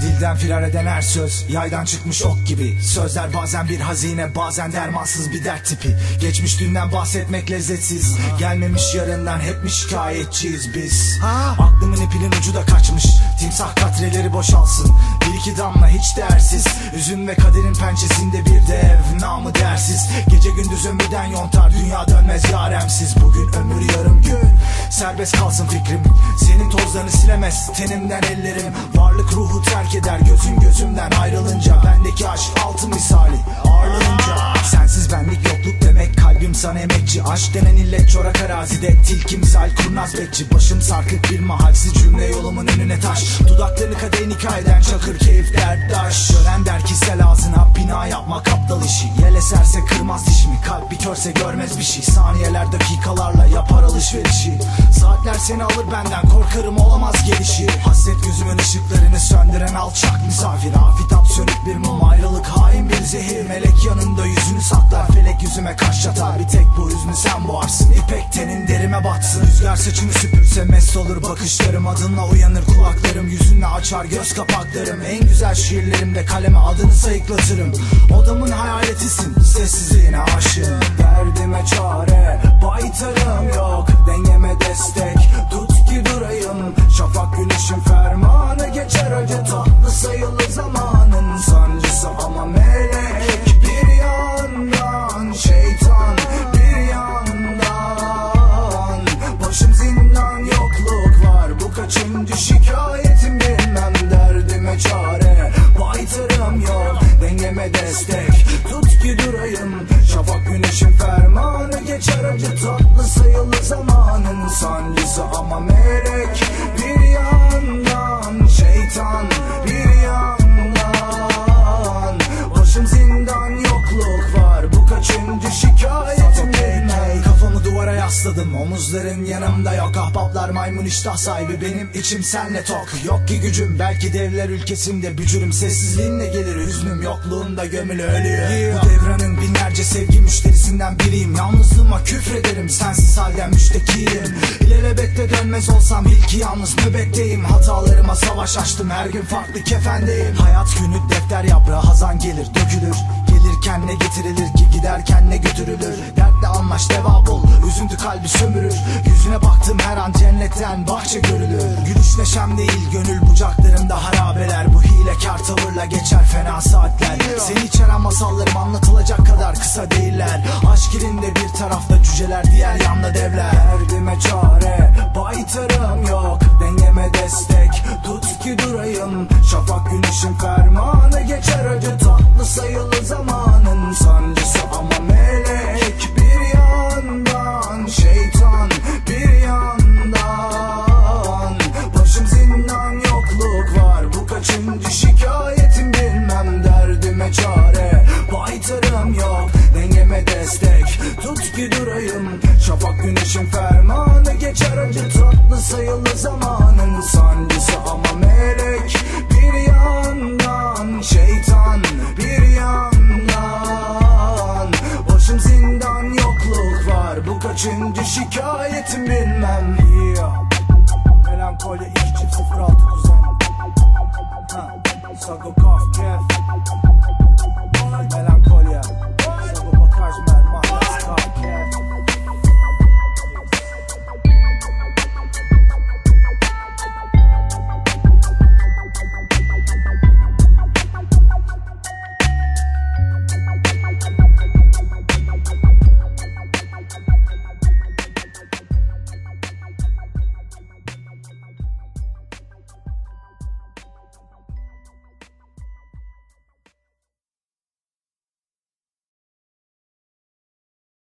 Dilden firar eden her söz Yaydan çıkmış ok gibi. Sözler bazen bir hazine Bazen dermansız bir dert tipi. Geçmiş dünden bahsetmek lezzetsiz. Gelmemiş yarından hep mi şikayetçiyiz biz. Aklımın ipinin ucu da kaçmış. Timsah katreleri boşalsın. Bir iki damla hiç değersiz. Üzüm ve kaderin pençesinde bir dev Namı dersiz. Gece gündüz ömürden yontar. Dünya dönmez yaremsiz Serbest kalsın fikrim. Senin tozlarını silemez Tenimden ellerim. Varlık ruhu terk eder Gözün gözümden ayrılınca Bendeki aşk altın Sana emekçi Aşk denen illet çorak arazide. Tilki misal kurnaz bekçi. Başım sarkık bir mahalsiz cümle yolumun önüne taş. Dudaklarını kadehin hikayeden Çakır keyif derttaş Gören der ki sel ağzına Bina yapmak aptal işi. Yel eserse kırmaz dişimi Kalp bir körse görmez bir şey. Saniyeler dakikalarla yapar alışverişi. Saatler seni alır benden Korkarım olamaz gelişi. Hasret gözümün ışıklarını söndüren alçak misafir. Afitap sönük bir mum ayrılık hain bir zehir. Melek yanında yüzünü saklar yüzüme kaş çatar Bir tek bu hüznü sen boğarsın. İpek tenin derime batsın. Rüzgar saçımı süpürse mest olur bakışlarım. Adınla uyanır kulaklarım. Yüzünle açar göz kapaklarım. En güzel şiirlerimde kaleme adını sayıklatırım. Odamın hayaletisin. Sessizliğine aşığım. Derdime çare destek. Tut ki durayım Şafak güneşin fermanı Geçer. Acı tatlı sayılı zamanın Sancısı ama melek yasladım Omuzların yanımda yok. Ahbaplar maymun iştah sahibi. Benim içim senle tok. Yok ki gücüm belki devler ülkesinde Bücürüm. Sessizliğinle gelir Hüznüm yokluğunda gömülü ölüyor. Bu devranın binlerce sevgi müşterisinden biriyim. Yalnızlığıma küfrederim Sensiz halden müştekiyim. İlelebette dönmez olsam bil ki yalnız nöbetteyim. Hatalarıma savaş açtım her gün farklı kefendeyim. Hayat günü defter yaprağı hazan gelir dökülür. Gelirken ne getirilir ki giderken ne götürülür? Dertle anlaş deva bul kalbi sömürür. Yüzüne baktım her an cennetten bahçe görülür. Gülüş neşem değil gönül bucaklarımda harabeler. Bu hilekar tavırla geçer fena saatler. Seni içeren masallarım anlatılacak kadar kısa değiller. Aşk ilinde bir tarafta cüceler diğer yanda devler. Derdime çare baytarım yok. Dengeme destek tut ki durayım. Şafak güneşin fermanı geçer acı tatlı sayılı zamanın. Sancısı durayım Şafak güneşin fermanı geçer acı tatlı sayılı zamanın Sancısı. Ama melek bir yandan Şeytan bir yandan. Başım zindan yokluk var. Bu kaçıncı şikayetim